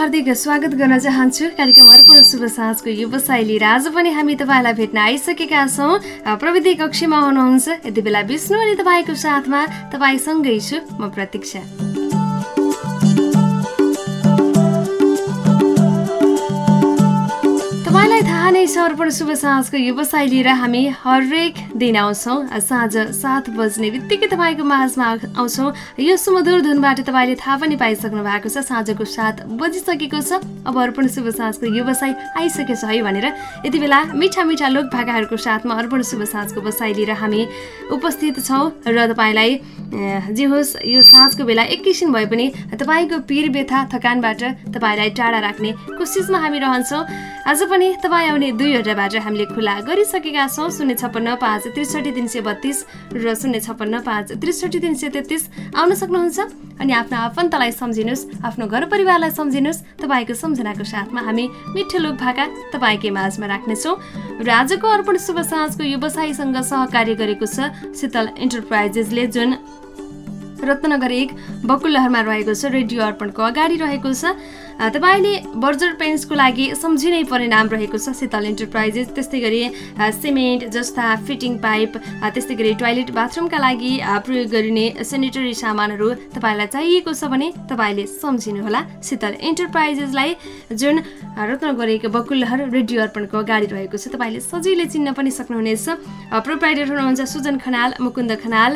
हार्दिक स्वागत गर्न चाहन्छु। कार्यक्रम अर्पण शुभ साँझको व्यवसाय लिएर आज पनि हामी तपाईँलाई भेट्न आइसकेका छौँ। प्रविधि कक्षमा हुनुहुन्छ। यति बेला विष्णु अनि तपाईँको साथमा तपाईँसँगै छु। म प्रतीक्षा। तपाईँलाई थाहा नै छ अर्पण शुभ साँझको व्यवसाय लिएर हामी हरेक दिन आउँछौँ। साँझ सात बज्ने बित्तिकै तपाईँको माझमा आउँछौँ। यो सुमधुर धुनबाट तपाईँले थाहा पनि पाइसक्नु भएको छ साँझको सात बजिसकेको छ। अब अर्पण शुभ साँझको व्यवसाय आइसकेछ है भनेर। यति बेला मिठा मिठा लोक भाकाहरूको साथमा अर्पण शुभ साँझको बसाइ लिएर हामी उपस्थित छौँ र तपाईँलाई जे होस् यो साँझको बेला एकैछिन भए पनि तपाईँको पिर व्यथा थकानबाट तपाईँलाई टाढा राख्ने कोसिसमा हामी रहन्छौँ। आज पनि तपाईँ आउने दुईवटा बाटो हामीले खुला गरिसकेका छौँ। शून्य छप्पन्न पाँच त्रिसठी तिन सय बत्तिस र शून्य छप्पन्न पाँच त्रिसठी तिन सय तेत्तिस। आउन सक्नुहुन्छ? अनि आफ्नो आफन्तलाई सम्झिनुहोस् आफ्नो घर परिवारलाई सम्झिनुहोस्। तपाईँको सम्झनाको साथमा हामी मिठो लोक भाका तपाईँकै माझमा राख्नेछौँ। र आजको अर्पण शुभ साँझको व्यवसायीसँग सहकार्य गरेको छ शीतल इन्टरप्राइजेसले जुन रत्नगर एक बकुल्लहरमा रहेको छ रेडियो अर्पणको अगाडि रहेको छ। तपाईँले बर्जर पेन्ट्सको लागि सम्झिनै पर्ने नाम रहेको छ शीतल इन्टरप्राइजेस त्यस्तै गरी सिमेन्ट जस्ता फिटिङ पाइप त्यस्तै गरी टोयलेट बाथरुमका लागि प्रयोग गरिने सेनिटरी सामानहरू तपाईँलाई चाहिएको छ भने तपाईँले सम्झिनुहोला। शीतल इन्टरप्राइजेसलाई जुन रत्न गरेको बकुल्लहर रेडियो अर्पणको अगाडि रहेको छ तपाईँले सजिलै चिन्न पनि सक्नुहुनेछ। प्रोप्राइटर हुनुहुन्छ सुजन खनाल मुकुन्द खनाल।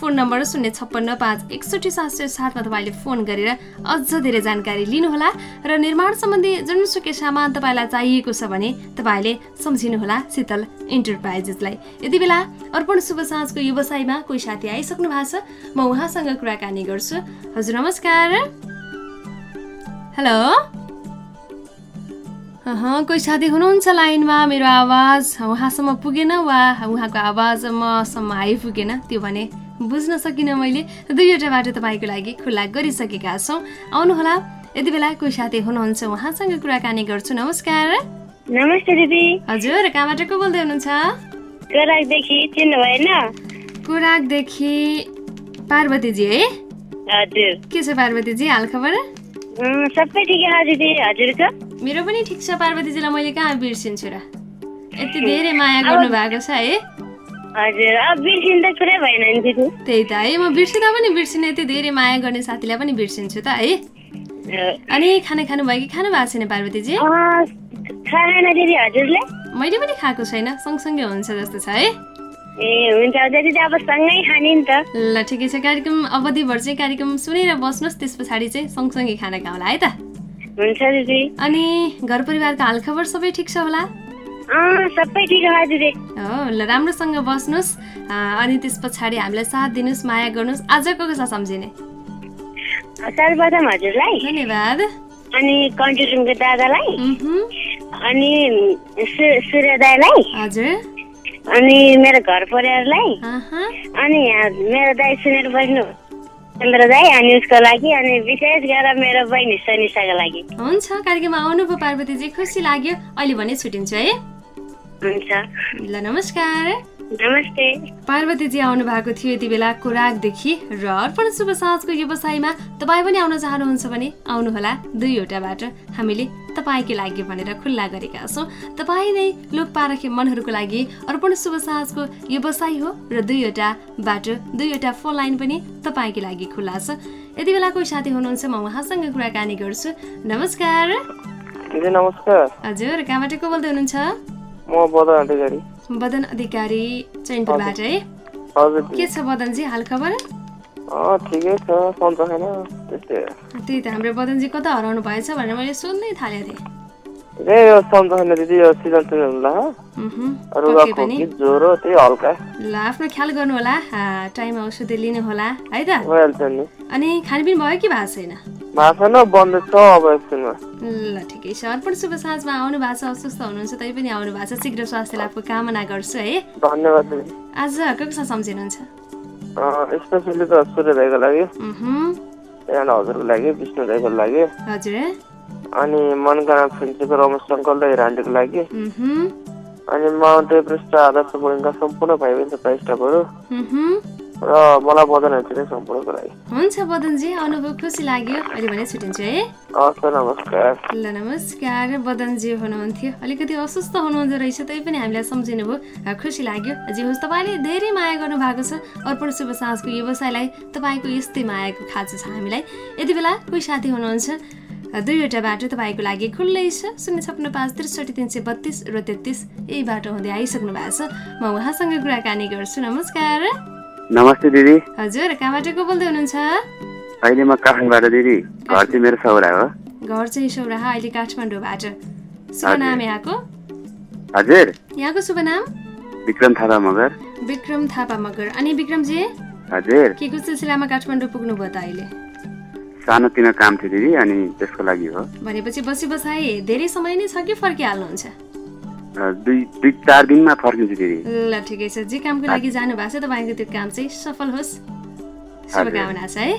फोन नम्बर शून्य छप्पन्न पाँच एकसठी सात सय सातमा तपाईँले फोन गरेर अझ धेरै जानकारी लिनुहोला। र निर्माण सम्बन्धी जुनसुकै सामान तपाईँलाई चाहिएको छ भने तपाईँले सम्झिनुहोला शीतल इन्टरप्राइजेसलाई यति बेला अर्पण शुभ साँझको व्यवसायमा कोही साथी आइसक्नु भएको छ? म उहाँसँग कुराकानी गर्छु। हजुर नमस्कार। हेलो। कोही साथी हुनुहुन्छ लाइनमा? मेरो आवाज उहाँसम्म पुगेन वा उहाँको आवाज मसम्म आइपुगेन? त्यो भने बुझ्न सकिनँ मैले। दुईवटा बाटो तपाईँको लागि खुल्ला गरिसकेका छौँ। आउनुहोला। यति बेला कोही साथी हुनुहुन्छ उहाँसँग कुराकानी गर्छु। नमस्कार। नमस्ते दिदी। हजुर कहाँबाट को बोल्दै हुनुहुन्छ? कोराकदेखि चिन्नु भएन। कोराकदेखि पार्वतीजी है? हजुर। के छ पार्वतीजी हालखबर सबै ठिकै छ दिदी हजुरको मेरो पनि ठिक छ पार्वतीजीलाई मैले कहाँ बिर्सिन्छु र? यति धेरै माया गर्नु भएको छ है? हजुर अब बिर्सिनु त कुरै भएन नि दिदी। त्यही त है म बिर्सिँदा पनि बिर्सिने यति धेरै माया गर्ने साथीलाई पनि बिर्सिन्छु त है? अनि खाना खानु भयो कि खानु भएको छैन पार्वतीजी? मैले पनि खाएको छैन सँगसँगै हुन्छ जस्तो छ है। ल ठिकै छ कार्यक्रम अवधिभर चाहिँ कार्यक्रम सुनेर बस्नुहोस् त्यस पछाडि चाहिँ सँगसँगै खाना खाउँला है त। हुन्छ दिदी। अनि घर परिवारको हालखबर सबै ठिक छ होला? सबै ठिक दिदी। हो ल राम्रोसँग बस्नुहोस्। अनि त्यस पछाडि हामीलाई साथ दिनुहोस् माया गर्नुहोस् आजको कसा सम्झिने? सर्वप्रथम हजुरलाई। धन्यवाद। अनि कन्ट्रिब्युसनको दादालाई। अनि सूर्य दाईलाई। हजुर। अनि मेरो घर परिवारलाई। अनि मेरो दाई सुनेर बस्नु चन्द्र दाई अनि उसको लागि अनि विशेष गरेर मेरो बहिनी सनिसाको लागि। हुन्छ कार्यक्रममा आउनुभयो पार्वतीजी। खुसी लाग्यो। अहिले भने छुट्टिन्छु है। हुन्छ। ल नमस्कार। नमस्ते। पार्वतीजी आउनु भएको थियो यति बेला कोराकदेखि र अर्पण शुभ साँझको व्यवसायमा तपाईँ पनि आउन चाहनुहुन्छ भने आउनुहोला दुईवटा बाटो हामीले तपाईँकै लागि भनेर खुल्ला गरेका छौँ। तपाईँ नै लोकपारखे मनहरूको लागि अर्पण शुभ साँझको व्यवसाय हो र दुईवटा बाटो दुईवटा फोन लाइन पनि तपाईँकै लागि खुल्ला छ। यति बेला कोही साथी हुनुहुन्छ म उहाँसँग कुराकानी गर्छु। नमस्कार। नमस्कार। हजुर कहाँबाट को बोल्दै हुनुहुन्छ? म बदन अधिकारी चैनपुरबाट है। के छ बदनजी हाल खबर? ठिकै छ। त्यही त हाम्रो बदनजी कता हराउनु भएछ भनेर मैले सोध्नै थालेको थिएँ। ए दिदी यो सिजन ज्वरो त्यही हल्का ल आफ्नो ख्याल गर्नु होला टाइम औषधि लिनु होला है त भइहाल्छ नि अनि खानपिन भयो कि भएको छैन भएको छैन बन्द छ अब एकछिनमा ल ठिकै छ अर्पण शुभ साँझमा आउनु भएको छ अस्वस्थ हुनुहुन्छ तै पनि आउनु भएको छ शीघ्र स्वास्थ्य लाभको कामना गर्छु है धन्यवाद आज कसलाई सम्झिनुहुन्छ स्पेसली त सूर्य दाईको लागि मह्म, त्यहाँबाट हजुरको लागि विष्णु दाईको लागि हजुर अनि मनकाना फिन्चीको रमेश सङ्कल र हिरान्डीको लागि। अनि माउन्ट एभरेस्ट र आदर्श बोर्डिङका सम्पूर्ण भाइ बहिनी तथा स्टाफहरू। र मलाई बदन हेर्छ सम्पूर्णको लागि। हुन्छ बदनजी आउनुभयो खुसी लाग्यो। अहिले भने छुट्टिन्छु है। हवस् त नमस्कार। ल नमस्कार बदनजी हुनुहुन्थ्यो। अलिकति अस्वस्थ हुनुहुँदो रहेछ तै पनि हामीलाई सम्झिनु भयो खुसी लाग्यो। जे होस् तपाईँले धेरै माया गर्नु भएको छ। अर्पण शुभ साँझको व्यवसायलाई तपाईँको यस्तै मायाको खाँचो छ हामीलाई। यति बेला कोही साथी हुनुहुन्छ। अ, दुईवटा बाटो तपाईँको लागि खुल्लै छ। शून्य छप्पन्न पाँच त्रिसठी तिन सय बत्तिस र तेत्तिस। यही बाटो हुँदै आइसक्नु भएको छ। म उहाँसँग कुराकानी गर्छु। नमस्कार। नमस्ते दिदी। हजुर कहाँबाट को बोल्दै हुनुहुन्छ? अहिले म काठमाडौँबाट दिदी। घर चाहिँ मेरो सौरा हो। घर चाहिँ सौराहा अहिले काठमाडौँबाट। शुभ। नाम यहाँको? हजुर। यहाँको शुभ नाम? विक्रम थापा मगर। विक्रम थापा मगर। अनि विक्रमजी? हजुर। के को सिलसिलामा काठमाडौँ पुग्नुभयो त अहिले? सानोतिनो काम थियो दिदी अनि त्यसको लागि हो। भनेपछि बसी बसाइ धेरै समय नै छ कि फर्किहाल्नुहुन्छ? दुई दुई चार दिनमा फर्किन्छु दिदी। ल ठिकै छ। जे कामको लागि जानु भएको छ तपाईँको त्यो काम चाहिँ सफल होस्। शुभकामना छ है।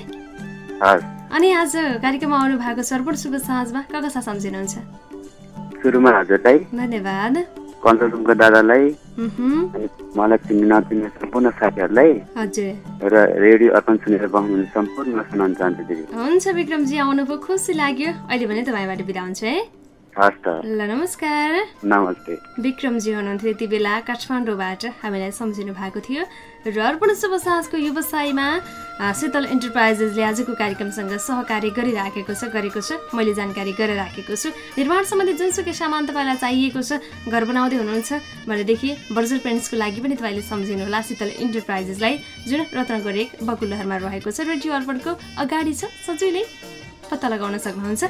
अनि आज कार्यक्रममा आउनु भएको सर्वण शुभ साँझमा क कसा सम्झिनुहुन्छ? सुरुमा हजुरलाई धन्यवाद। कन्ट्रोल रुमको दादालाई मलाई चिन्ने नचिन्ने सम्पूर्ण साथीहरूलाई र रेडियो अर्पण सुनेर बस्नुहुने सम्पूर्ण सुनाउन चाहन्छु दिदी हुन्छ विक्रमजी आउनुभयो। खुसी लाग्यो। अहिले भने तपाईँबाट बिदा हुन्छ है। ल नमस्कार। नमस्ते। विक्रमजी हुनुहुन्थ्यो यति बेला काठमाडौँबाट हामीलाई सम्झिनु भएको थियो। र अर्पण शुभ साँझको व्यवसायमा शीतल इन्टरप्राइजेसले आजको कार्यक्रमसँग सहकार्य गरिराखेको छ गरेको छ। मैले जानकारी गरिराखेको छु। निर्माण सम्बन्धी जुनसुकै सामान तपाईँलाई चाहिएको छ घर बनाउँदै हुनुहुन्छ भनेदेखि बर्जर पेन्ट्सको लागि पनि तपाईँले सम्झिनुहोला शीतल इन्टरप्राइजेसलाई जुन रत्नगर एक बकुलहरमा रहेको छ रेडियो अर्पणको अगाडि छ सजिलै पत्ता लगाउन सक्नुहुन्छ।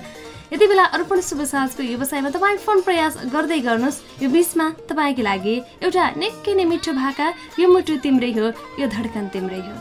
यति बेला अर्पण शुभ साँझको व्यवसायमा तपाईँ फोन प्रयास गर्दै गर्नुहोस्। यो बिचमा तपाईँको लागि एउटा निकै नै मिठो भाका यो मुटु तिम्रै हो यो धड्कन तिम्रै हो।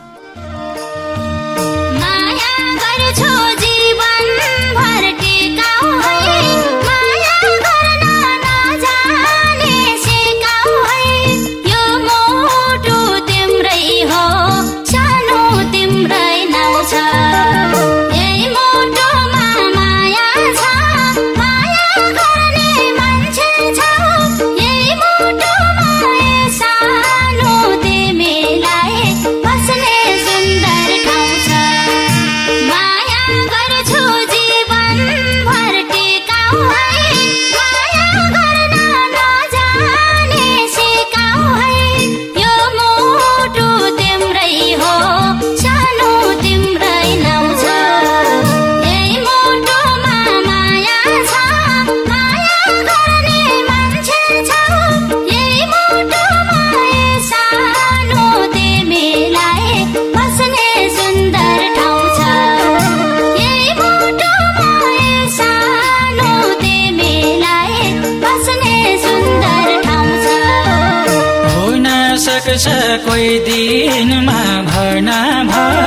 सक्छ कोही दिनमा भर्ना भर।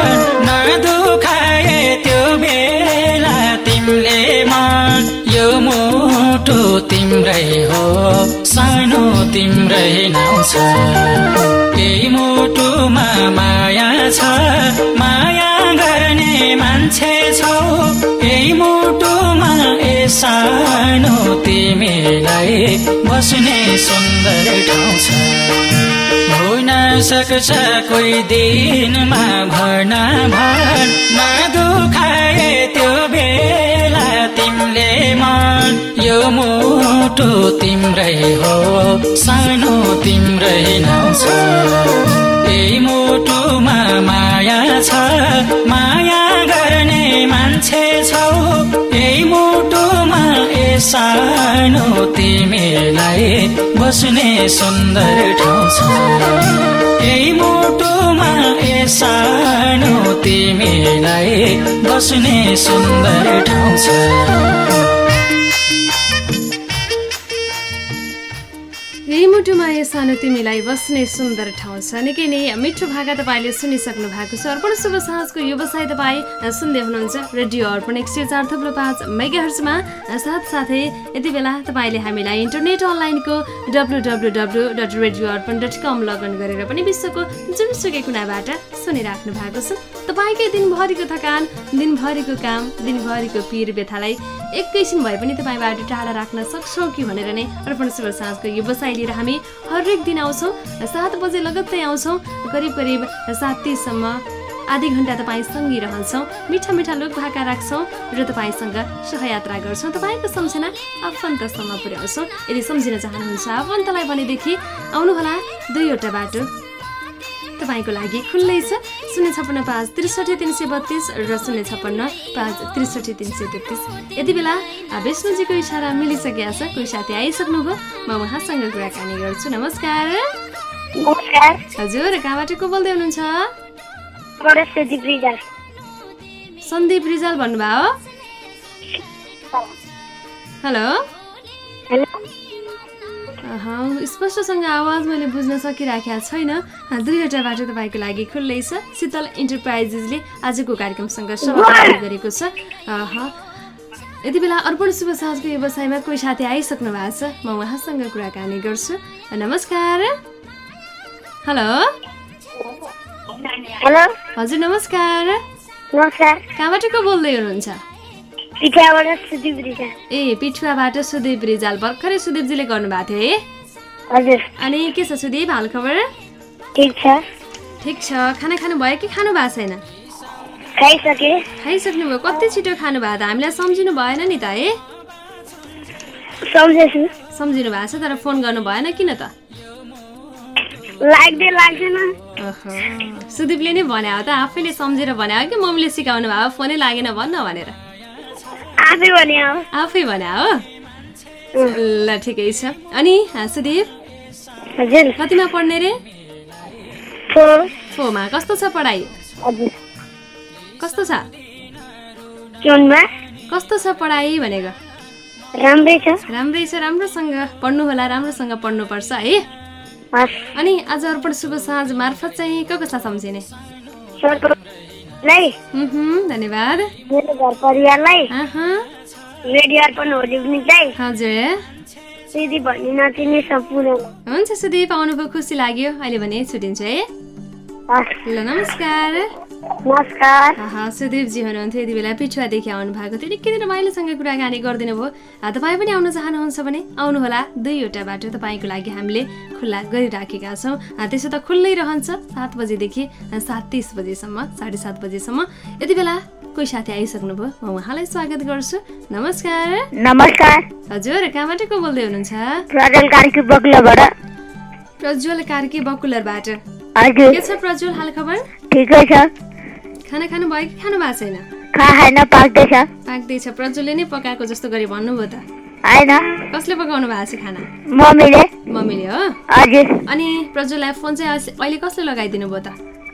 नदुखाए त्यो बेला तिमीले मन। यो मुटु तिम्रै हो सानो तिम्रै नाउँ छ। यही मुटुमा माया छ माया गर्ने मान्छे छौ। यही मुटुमा ए सानो तिमीलाई बस्ने सुन्दर ठाउँ छ। सक्छ कोही दिनमा भर्ना भर। नदुखाए त्यो बेला तिमीले मन। यो मुटु तिम्रै हो सानो तिम्रै छ यही मुटुमा माया छ माया गर्ने मान्छे छौ। यही मुटुमा ए सानो तिमीलाई बस्ने सुन्दर ठाउँ छ। यही मुटुमा ए सानो तिमीलाई बस्ने सुन्दर ठाउँ छ। मुटुमा यो सानो तिमीलाई बस्ने सुन्दर ठाउँ छ। निकै नै मिठो भाका तपाईँले सुनिसक्नु भएको छ। अर्पण शुभ साँझको व्यवसाय तपाईँ सुन्दै हुनुहुन्छ रेडियो अर्पण एक सय चार थप्लो पाँच मेगाहर्समा साथसाथै यति बेला तपाईँले हामीलाई इन्टरनेट अनलाइनको W W W dot radio Arpan dot com login गरेर पनि विश्वको जुनसुकै कुनाबाट सुनिराख्नु भएको छ। तपाईँकै दिनभरिको थकान दिनभरिको काम दिनभरिको पिर व्यथालाई एकैछिन भए पनि तपाईँबाट टाढा राख्न सक्छौँ कि भनेर नै अर्पण शुभ साँझको व्यवसाय लिएर हामी हरेक दिन आउँछौँ सात बजे लगत्तै आउँछौँ करिब करिब सात तिससम्म आधी घन्टा तपाईँसँगै रहन्छौँ मिठा मिठा लोक भाका राख्छौँ र तपाईँसँग सहयात्रा गर्छौँ। तपाईँको सम्झना आफन्तसम्म पुर्याउँछौँ। यदि सम्झिन चाहनुहुन्छ आफन्तलाई भनेदेखि आउनुहोला दुईवटा बाटो। तपाईँको लागि खुल्लै छ। शून्य छप्पन्न पाँच त्रिसठी तिन सय बत्तिस र शून्य छप्पन्न पाँच त्रिसठी तिन सय तेत्तिस। यति बेला विष्णुजीको इसारा मिलिसकेको छ। कोही साथी आइसक्नुभयो म उहाँसँग कुराकानी गर्छु। नमस्कार। हजुर कहाँबाट को बोल्दै हुनुहुन्छ? म सुदीप रिजाल सन्दीप रिजाल भन्नुभयो। हेलो। स्पष्टसँग आवाज मैले बुझ्न सकिराखेका छैन। दुईवटा बाटो तपाईँको लागि खुल्लै छ। शीतल इन्टरप्राइजेसले आजको कार्यक्रमसँग सहभागी गरेको छ। यति बेला अर्पण शुभ साँझको व्यवसायमा कोही साथी आइसक्नु भएको छ। म उहाँसँग कुराकानी गर्छु। नमस्कार। हेलो। हेलो। हजुर नमस्कार। कहाँबाट को बोल्दै हुनुहुन्छ? ए पिठुवाबाट सुदीप रिजाल भर्खरै सुदीपजीले गर्नुभएको थियो है? हजुर। अनि के छ सुदीप हाल खबर? ठिक छ। ठिक छ। खाना खानु भयो कि खानु भएको छैन? खाइसके। खाइसक्नुभयो। कति छिटो खानु भएको त? हामीलाई सम्झिनु भएन नि त है? सम्झेछु। सम्झिनु भएको छ तर फोन गर्नु भएन किन त? लाग्दै लाग्दैन। सुदीपले नै भने हो त। आफैले सम्झेर भने हो कि मम्मीले सिकाउनु भयो? फोनै लागेन भन्न भनेर। आफै भने हो ल ठिकै छ। अनि सुदीप? हजुर। कतिमा पढ्ने रे? फोमा कस्तो छ पढाइ? कस्तो छ? कस्तो छ पढाइ भनेको? राम्रै छ। राम्रै छ राम्रोसँग। पढ्नु होला राम्रोसँग पढ्नुपर्छ है? अनि आज अर्पण शुभ साँझ। मार्फत चाहिँ को कसलाई सम्झिने? मह्म, धन्यवाद। मेरो घर परिवारलाई रेडियो अर्पण हजुर। भन्ने नचिने हुन्छ सुदीप आउनुभयो खुसी लाग्यो। अहिले भने छुट्टिन्छ है। ल नमस्कार। सुदीपजी हुनुहुन्थ्यो यति बेला पिछुवादेखि आउनु भएको थियो। निकै रमाइलोसँग कुराकानी गरिदिनु भयो। तपाईँ पनि आउन चाहनुहुन्छ भने आउनुहोला। दुईवटा बाटो तपाईँको लागि हामीले खुल्ला गरिराखेका छौँ। त्यसो त खुल्लै रहन्छ। सात बजेदेखि सात तिस बजेसम्म साढे सात बजेसम्म। यति बेला कोही साथी आइसक्नुभयो म उहाँलाई स्वागत गर्छु। नमस्कार। नमस्कार। हजुर कहाँबाट को बोल्दै हुनुहुन्छ? प्रज्वल कार्की बकुलरबाट। के छ प्रज्वल हाल खबर? ठिकै छ। खाना खानु भयो कि खानु भएको छैन? खा खाएन पाक्दैछ। पाक्दैछ। प्रज्वलले नै पकाएको जस्तो गरी भन्नुभयो त। होइन। कसले पकाउनु भएको छ खाना? मम्मीले। मम्मीले हो? हजुर। अनि प्रज्वललाई फोन चाहिँ अहिले कसले लगाइदिनु भयो त?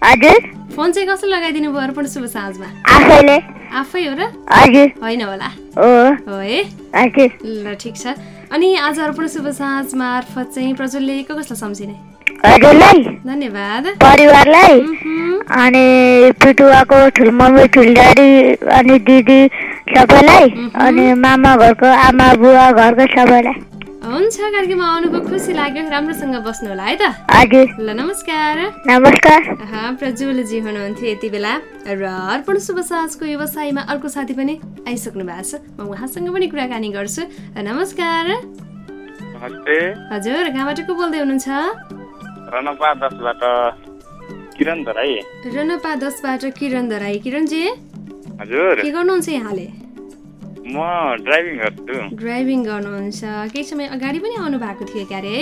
हजुर। फोन चाहिँ कसले लगाइदिनु भयो अर्पण शुभ साँझमा? आफैले। आफै हो र? हजुर। होइन होला। हो है? हजुर। ल ठिक छ। अनि आज अर्पण शुभ साँझ मार्फत चाहिँ प्रज्वलले को कसलाई सम्झिने? हजुरलाई धन्यवाद. परिवारलाई अनि पिटुवाको ठुलमम्मी ठुलडाडी अनि दिदी सबैलाई अनि मामा घरको आमा बुवा घरको सबैलाई हुन्छ कार्यक्रममा आउनुको खुसी लाग्यो राम्रोसँग बस्नु होला है त? हजुर ल नमस्कार। नमस्कार। अहा, प्रज्वलजी हुनुहुन्थ्यो यति बेला र अर्पण शुभ साँझको व्यवसायमा अर्को साथी पनि आइसक्नु भएको छ। म उहाँसँग पनि कुराकानी गर्छु। नमस्कार। नमस्ते। हजुर कहाँबाट को बोल्दै हुनुहुन्छ? रनपा दसबाट किरण धराई रनपा दसबाट किरण धराई किरणजी हजुर। के गर्नुहुन्छ यहाँले? म ड्राइभिङ गर्छु। ड्राइभिङ गर्नुहुन्छ। केही समय अगाडि पनि आउनु भएको थियो क्यारे?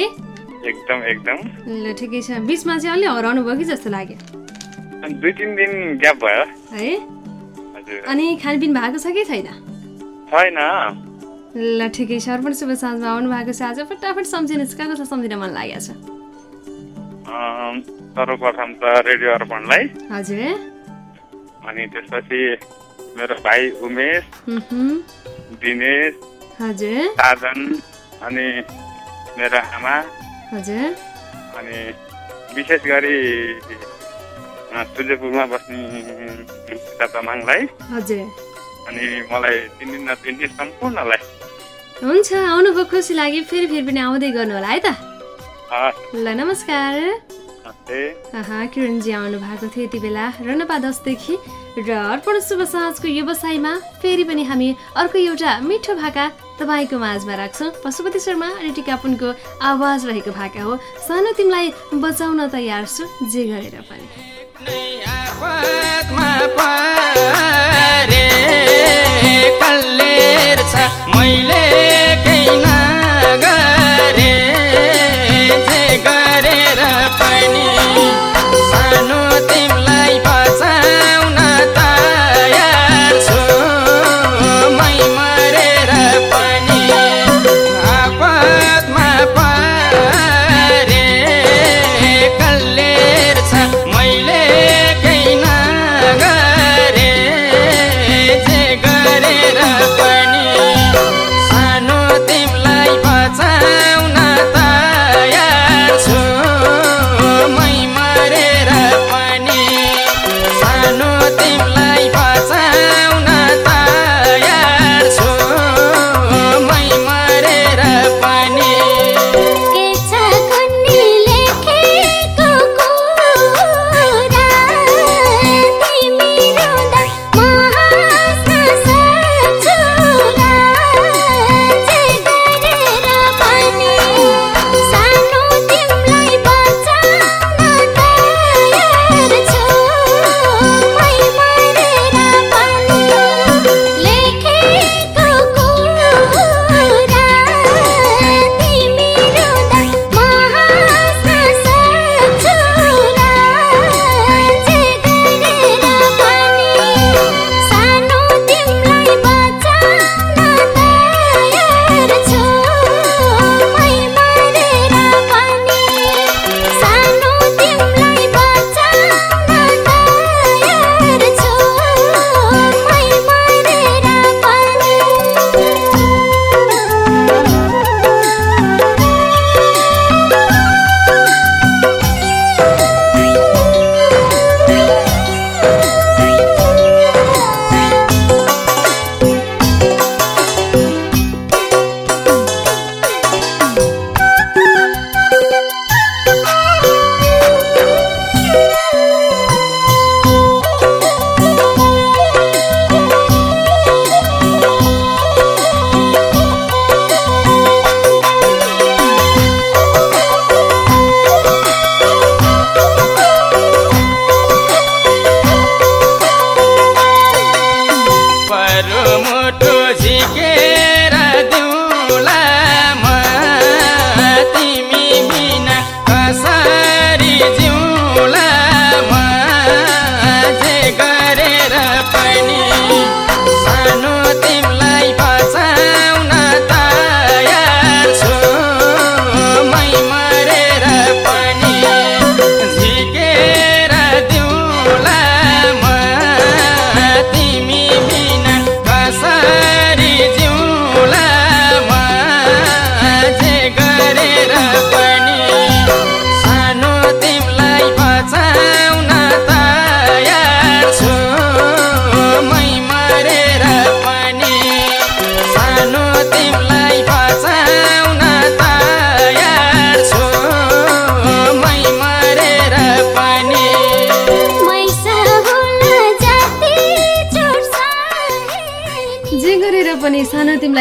एकदम एकदम। ल ठिकै छ। बिचमा चाहिँ अलि हराउनु भयो कि जस्तो लाग्यो? दुई तिन दिन ग्याप भयो। है? अनि खानपिन भएको छ कि छैन? छैन। ल ठिकै छ। अर्पण शुभ साँझमा आउनु भएको छ। आज फटाफट सम्झिनुहोस्। कहाँ कसलाई सम्झिन मन लागेको छ? सर्वप्रथम त रेडियो अर्पणलाई। हजुर। अनि त्यसपछि मेरो भाइ उमेश दिनेश हजुर। साजन अनि मेरो आमा। हजुर। अनि विशेष गरी सूर्यपुरमा बस्ने सीता तामाङलाई हजुर। अनि मलाई चिन्ने नचिन्ने सम्पूर्णलाई। हुन्छ आउनुभयो खुसी लाग्यो फेरि फेरि पनि आउँदै गर्नु होला है त। ल नमस्कार। किरणजी आउनु भएको थियो यति बेला। रनपा दसदेखि र अर्पण शुभ साँझको व्यवसायमा फेरि पनि हामी अर्को एउटा मिठो भाका तपाईँको माझमा राख्छौँ। पशुपति शर्मा अनि टिकापुनको आवाज रहेको भाका हो। सानो तिमीलाई बचाउन तयार छु जे गरेर पनि।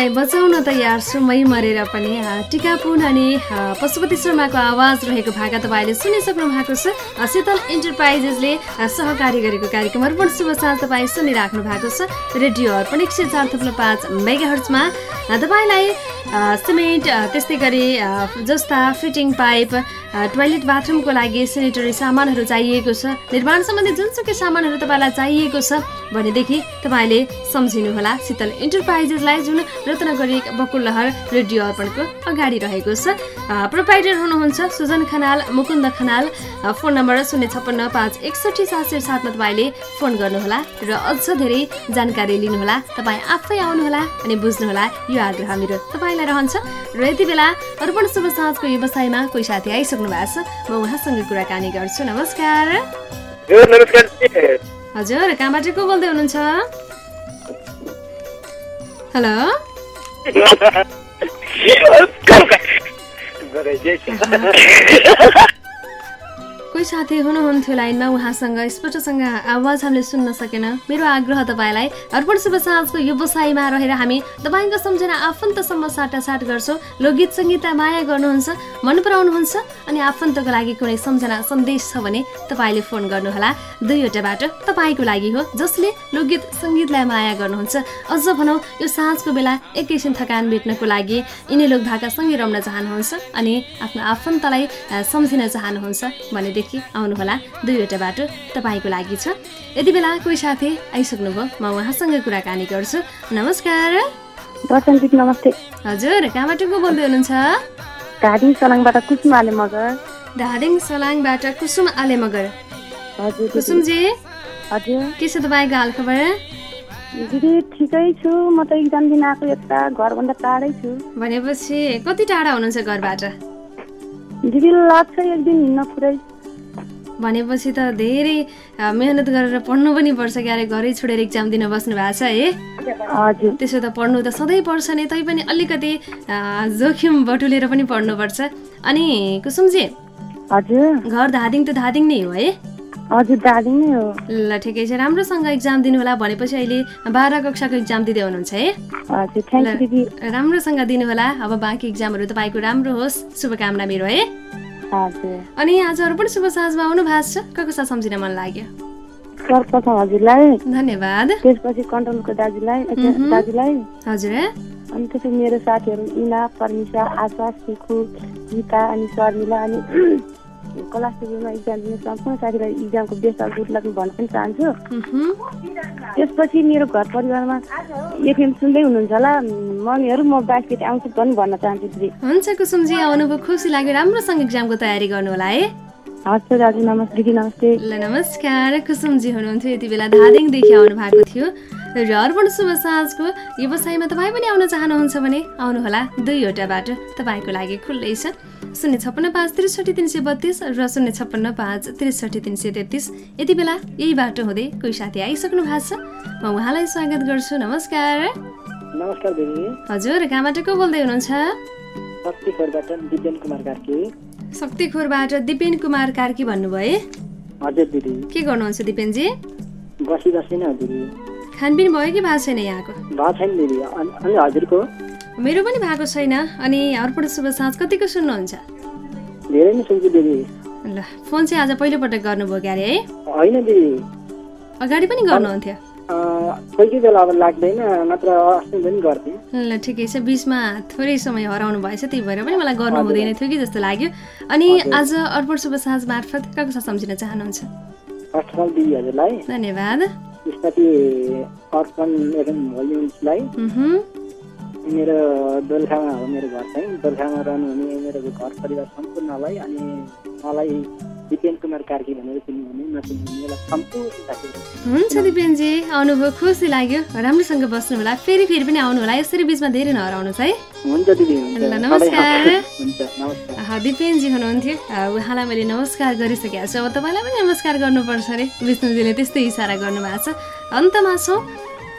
तिमीलाई बचाउन तयार छु। मै मरेर पनि अ, टिकापुन अनि पशुपति शर्माको आवाज रहेको भाका तपाईँले सुनिसक्नु भएको छ। शीतल इन्टरप्राइजेसले सहकारी गरेको कार्यक्रम अर्पण शुभ साँझ तपाईँ सुनिराख्नु भएको छ। रेडियो अर्पण एक सय चार थप्लो पाँच मेगा हर्चमा अ, तपाईँलाई सिमेन्ट त्यस्तै गरी जस्ता फिटिङ पाइप टोइलेट बाथरुमको लागि सेनिटरी सामानहरू चाहिएको छ। निर्माण सम्बन्धी जुनसुकै सामानहरू तपाईँलाई चाहिएको छ भनेदेखि तपाईँले सम्झिनुहोला। शीतल इन्टरप्राइजेसलाई जुन रत्नगरी बकुलहर रेडियो अर्पणको अगाडि रहेको छ। अ, प्रोपाइटर हुनुहुन्छ सुजन खनाल मुकुन्द खनाल। फोन नम्बर शून्य छप्पन्न पाँच एकसठी सात सय सातमा तपाईँले फोन गर्नुहोला र अझ धेरै जानकारी लिनुहोला। तपाईँ आफै आउनुहोला अनि बुझ्नुहोला यो आग्रह मेरो तपाईँलाई रहन्छ। र यति बेला अर्पण शुभ साँझको व्यवसायमा कोही साथी आइसक्नु भएको छ म उहाँसँग कुराकानी गर्छु। नमस्कार। नमस्कार हजुर कहाँबाट को बोल्दै हुनुहुन्छ? हेलो। Сука! Городец. कोही साथी हुनुहुन्थ्यो लाइनमा उहाँसँग स्पष्टसँग आवाज हामीले सुन्न सकेन। मेरो आग्रह तपाईँलाई अर्पण शुभ साँझको व्यवसायमा रहेर हामी तपाईँको सम्झना आफन्तसम्म साटासाट गर्छौँ। लोकगीत सङ्गीतलाई माया गर्नुहुन्छ मन पराउनुहुन्छ अनि आफन्तको लागि कुनै सम्झना सन्देश छ भने तपाईँले फोन गर्नुहोला। दुईवटा बाटो तपाईँको लागि हो जसले लोकगीत सङ्गीतलाई माया गर्नुहुन्छ। अझ भनौँ यो साँझको बेला एकैछिन थकान मेट्नको लागि यिनी लोक भाकासँगै रम्न चाहनुहुन्छ अनि आफ्नो आफन्तलाई सम्झिन चाहनुहुन्छ भनेदेखि आउनुहोला। दुईवटा बाटो तपाईँको लागि छ। यति बेला कोही साथी आइसक्नुभयो। म उहाँसँग कुराकानी गर्छु। नमस्कार। नमस्ते। हजुर कहाँबाट को बोल्दै हुनुहुन्छ? धादिङ सलाङबाट कुसुम आले मगर। धादिङ सलाङबाट कुसुम आले मगर। हजुर। कुसुमजी हजुर। के छ तपाईँको हालखबर दिदी ठिकै छु। म त इक्जाम दिन आएको यता घरभन्दा टाढै छु। भनेपछि कति टाढा हुनुहुन्छ घरबाट? दिदी लाग्छ एक दिन हिँड्न पुरै। भनेपछि त धेरै मेहनत गरेर पढ्नु पनि पर्छ क्यारे घरै छोडेर इक्जाम दिन बस्नु भएको छ है हजुर। त्यसो त पढ्नु त सधैँ पर्छ नि तैपनि अलिकति जोखिम बटुलेर पनि पढ्नुपर्छ अनि कुसुमजी? हजुर। घर धादिङ त धादिङ नै हो है हजुर दार्जिलिङ नै हो। ल ठिकै छ राम्रोसँग इक्जाम दिनु होला भनेपछि अहिले बाह्र कक्षाको इक्जाम दिँदै हुनुहुन्छ है राम्रोसँग दिनुहोला अब बाँकी इक्जामहरू तपाईँको राम्रो होस् शुभकामना मेरो है अनि आज अरू पनि शुभ साँझमा आउनु भएको छ। को कसलाई सम्झिन मन लाग्यो? सर्वप्रथम हजुरलाई। धन्यवाद। त्यसपछि कन्ट्रोलको दाजुलाई। दाजुलाई। हजुर। अनि त्यसपछि मेरो साथीहरू इना परमिसा आशा सुखु गीता अनि शर्मिला अनि क्लास टेबलमा इक्जाम दिने सम्पूर्ण साथीलाई इक्जामको बेस्ट अफ गुड लक भन्न पनि चाहन्छु। त्यसपछि मेरो घर परिवारमा एफएम सुन्दै हुनुहुन्छ होला। मम्मीहरू म गते आउँछु पनि भन्न चाहन्छु दिदी हुन्छ कुसुमजी आउनुभयो। खुसी लाग्यो राम्रोसँग इक्जामको तयारी गर्नु होला है? हस् दाजु नमस्ते दिदी नमस्ते। ल नमस्कार। कुसुमजी हुनुहुन्थ्यो यति बेला धादिङदेखि आउनु भएको थियो। र अर्पण शुभ साँझको व्यवसायमा तपाईँ पनि आउन चाहनुहुन्छ भने आउनुहोला दुईवटा बाटो तपाईँको लागि खुल्लै छ। शून्य छप्पन्न पाँच त्रिसठी तिन सय बत्तिस र शून्य छप्पन्न पाँच त्रिसठी तिन सय तेत्तिस। यति बेला यही बाटो हुँदै कोही साथी आइसक्नु भएको छ। म उहाँलाई स्वागत गर्छु। नमस्कार। नमस्कार हजुर कहाँबाट को बोल्दै हुनुहुन्छ? शक्तिखोरबाट दिपेन कुमार कार्की। भन्नुभयो के गर्नुहुन्छ दिपेनजी खानपिन भयो कि भएको छैन यहाँको? हजुरको? मेरो पनि भएको छैन। अनि अर्पण शुभ साँझ। कतिको सुन्नुहुन्छ? धेरै नै सुन्छु दिदी। ल फोन चाहिँ आज पहिलोपटक गर्नुभयो क्यारे है? होइन दिदी। अगाडि पनि गर्नुहुन्थ्यो। कोही कोही बेला अब लाग्दैन नत्र अस्ति पनि गर्थेँ। ल ठिकै छ। बिचमा थोरै समय हराउनु भएछ त्यही भएर पनि मलाई गर्नु हुँदैन थियो कि जस्तो लाग्यो। अनि आज अर्पण शुभ साँझ मार्फत कसलाई सम्झिन चाहनुहुन्छ। धन्यवाद। त्यसपछि अर्पण एफएम भोल्युम्सलाई। मेरो दोलखामा हो मेरो घर चाहिँ दोलखामा रहनुहुने मेरो घर परिवार सम्पूर्णलाई अनि मलाई दिपेन कुमार कार्की भनेर चिन्नुहुने नचिन्नुहुनेलाई सम्पूर्ण साथीहरू। हुन्छ दिपेनजी आउनुभयो खुसी लाग्यो। राम्रोसँग बस्नु होला फेरि फेरि पनि आउनु होला यसरी बिचमा धेरै नहराउनुहोस् है। हुन्छ दिदी ल, नमस्कार। दिपेनजी हुनुहुन्थ्यो। उहाँलाई मैले नमस्कार गरिसकेको छु। अब तपाईँलाई पनि नमस्कार गर्नुपर्छ अरे। विष्णुजीले त्यस्तै इसारा गर्नुभएको छ। अन्तमा छौँ।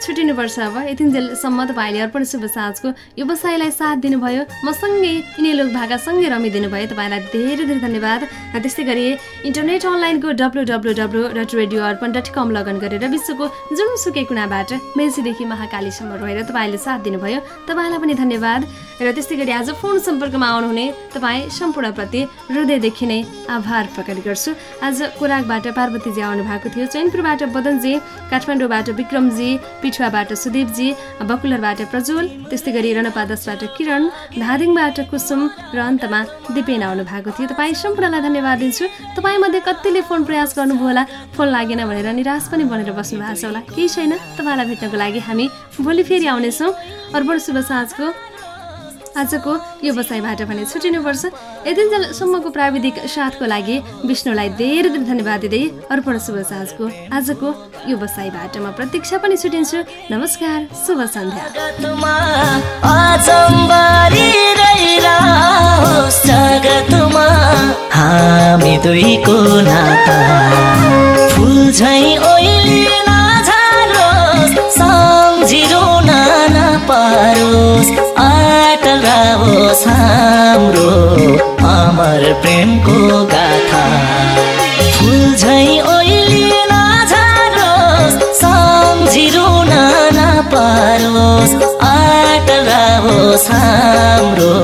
छुट्टिनुपर्छ अब। यतिन्जेलसम्म तपाईँले अर्पण शुभ साँझको व्यवसायलाई साथ दिनुभयो। मसँगै यिनी लोक भाकासँगै रमिदिनु भयो तपाईँलाई धेरै धेरै धन्यवाद। त्यस्तै गरी इन्टरनेट अनलाइनको W W W dot radio Arpan dot com login गरेर विश्वको जुनसुकै कुनाबाट मेसीदेखि महाकालीसम्म रहेर तपाईँले साथ दिनुभयो। तपाईँलाई पनि धन्यवाद। र त्यस्तै गरी आज फोन सम्पर्कमा आउनुहुने तपाईँ सम्पूर्णप्रति हृदयदेखि नै आभार प्रकट गर्छु। आज कोराकबाट पार्वतीजी आउनु भएको थियो। चैनपुरबाट बदनजी काठमाडौँबाट विक्रमजी पिठुवाबाट सुदीपजी बकुलरबाट प्रज्वल त्यस्तै गरी रणपा दसबाट किरण धादिङबाट कुसुम र अन्तमा दिपेन आउनु भएको थियो। तपाईँ सम्पूर्णलाई धन्यवाद दिन्छु। तपाईँमध्ये कतिले फोन प्रयास गर्नुभयो होला? फोन लागेन भनेर निराश पनि बनेर बस्नु भएको छ होला। केही छैन। तपाईँलाई भेट्नको लागि हामी भोलि फेरि आउनेछौँ। अर्पण शुभ साँझको आजको यो बसाइबाट भने छुट्टिनुपर्छ यतिन्जेलसम्मको प्राविधिक साथको लागि विष्णुलाई धेरै धेरै धन्यवाद दिँदै अर्पण शुभ साँझको आजको यो बसाइबाट म प्रतीक्षा पनि छुटिन्छु। नमस्कार शुभ सन्ध्या। रहिरहोस् अटल रहोस् हाम्रो अमर प्रेमको गाथा। फुल झै ओइलिन झारोस् सम्झिरुन नपरोस् अटल रहोस् हाम्रो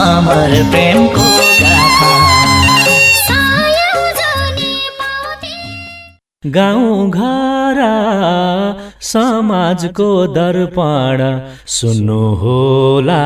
अमर प्रेमको गाथा। गाउँ घर समाजको दर्पण सुन्नु होला